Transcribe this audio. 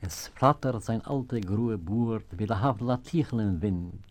Es flattert sein alte grue Buurt wie der Havlatichl im Wind.